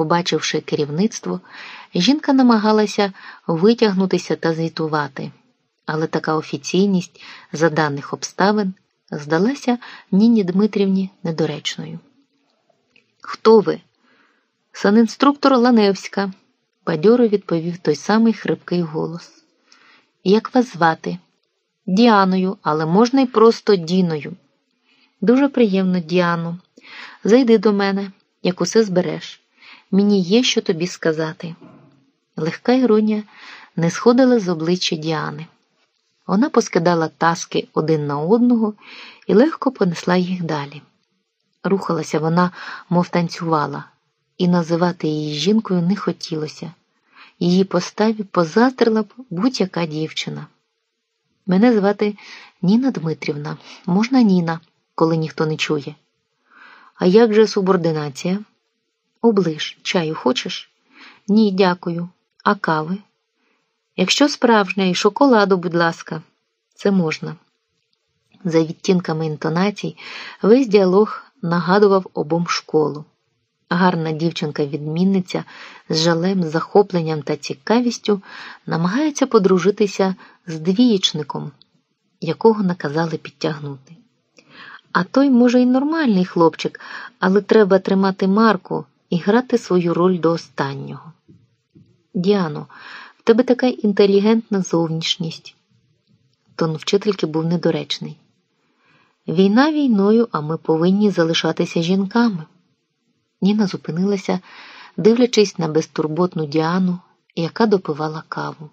Побачивши керівництво, жінка намагалася витягнутися та звітувати, але така офіційність за даних обставин здалася Ніні Дмитрівні недоречною. Хто ви? Санінструктор Ланевська, бадьоро відповів той самий хрипкий голос. Як вас звати? Діаною, але можна й просто Діною. Дуже приємно, Діано. Зайди до мене, як усе збереш. Мені є що тобі сказати. Легка іронія не сходила з обличчя Діани. Вона поскидала таски один на одного і легко понесла їх далі. Рухалася вона, мов танцювала, і називати її жінкою не хотілося. Її поставі позаздрила б будь-яка дівчина. Мене звати Ніна Дмитрівна, можна Ніна, коли ніхто не чує. А як же субординація? Оближ, чаю хочеш? Ні, дякую. А кави? Якщо справжня і шоколаду, будь ласка, це можна. За відтінками інтонацій, весь діалог нагадував обом школу. Гарна дівчинка-відмінниця з жалем, захопленням та цікавістю намагається подружитися з двієчником, якого наказали підтягнути. А той, може, й нормальний хлопчик, але треба тримати марку і грати свою роль до останнього. Діано, в тебе така інтелігентна зовнішність. Тон вчительки був недоречний. Війна війною, а ми повинні залишатися жінками. Ніна зупинилася, дивлячись на безтурботну Діану, яка допивала каву.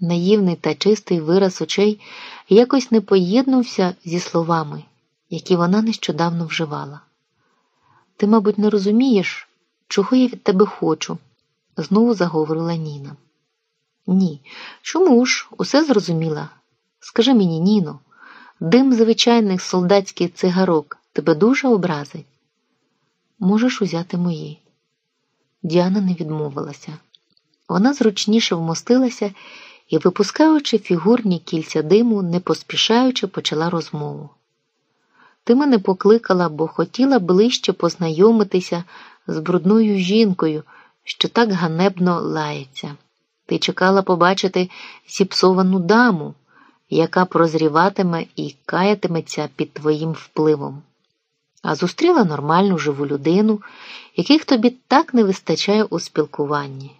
Наївний та чистий вираз очей якось не поєднувся зі словами, які вона нещодавно вживала. Ти, мабуть, не розумієш, чого я від тебе хочу, знову заговорила Ніна. Ні, чому ж? Усе зрозуміла. Скажи мені, Ніно, дим звичайних солдатських цигарок тебе дуже образить. Можеш узяти мої. Діана не відмовилася. Вона зручніше вмостилася і, випускаючи фігурні кільця диму, не поспішаючи, почала розмову. Ти мене покликала, бо хотіла ближче познайомитися з брудною жінкою, що так ганебно лається. Ти чекала побачити зіпсовану даму, яка прозріватиме і каятиметься під твоїм впливом а зустріла нормальну живу людину, яких тобі так не вистачає у спілкуванні.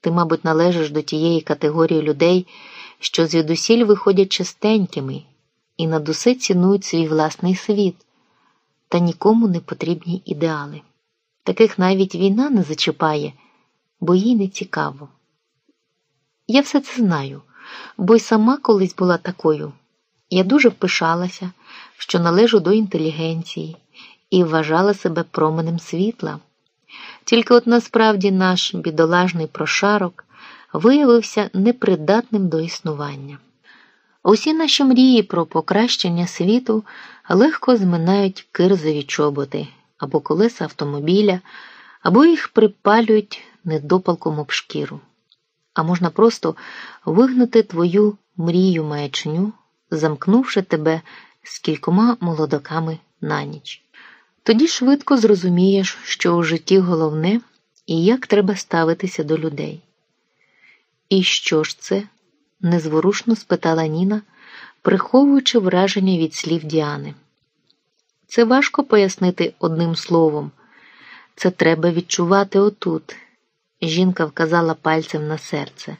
Ти, мабуть, належиш до тієї категорії людей, що звідусіль виходять чистенькими і над усе цінують свій власний світ, та нікому не потрібні ідеали. Таких навіть війна не зачіпає, бо їй не цікаво. Я все це знаю, бо й сама колись була такою. Я дуже впишалася, що належу до інтелігенції і вважала себе променем світла. Тільки от насправді наш бідолажний прошарок виявився непридатним до існування. Усі наші мрії про покращення світу легко зминають кирзові чоботи або колеса автомобіля, або їх припалюють недопалком об шкіру. А можна просто вигнути твою мрію маячню, замкнувши тебе з кількома молодоками на ніч. Тоді швидко зрозумієш, що у житті головне і як треба ставитися до людей. І що ж це? Незворушно спитала Ніна, приховуючи враження від слів Діани. Це важко пояснити одним словом. Це треба відчувати отут. Жінка вказала пальцем на серце.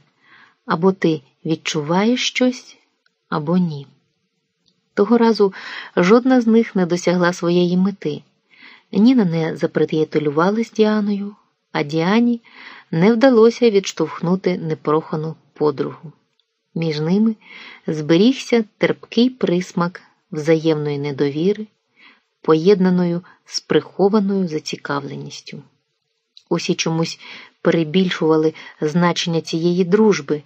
Або ти відчуваєш щось, або ні. Того разу жодна з них не досягла своєї мети. Ніна не заприятелювала з Діаною, а Діані не вдалося відштовхнути непрохану подругу. Між ними зберігся терпкий присмак взаємної недовіри, поєднаною з прихованою зацікавленістю. Усі чомусь перебільшували значення цієї дружби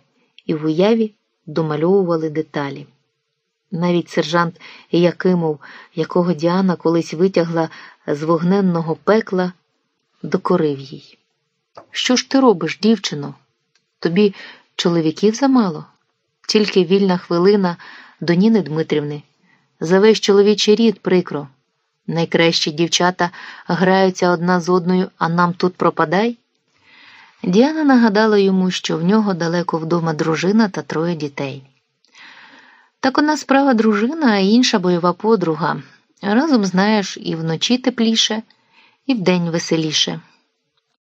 і в уяві домальовували деталі. Навіть сержант Якимов, якого Діана колись витягла з вогненного пекла, докорив їй. Що ж ти робиш, дівчино? Тобі чоловіків замало? Тільки вільна хвилина до Ніни Дмитрівни. За весь чоловічий рід прикро. Найкращі дівчата граються одна з одною, а нам тут пропадай. Діана нагадала йому, що в нього далеко вдома дружина та троє дітей. Так одна справа дружина, а інша бойова подруга. Разом знаєш, і вночі тепліше, і вдень веселіше.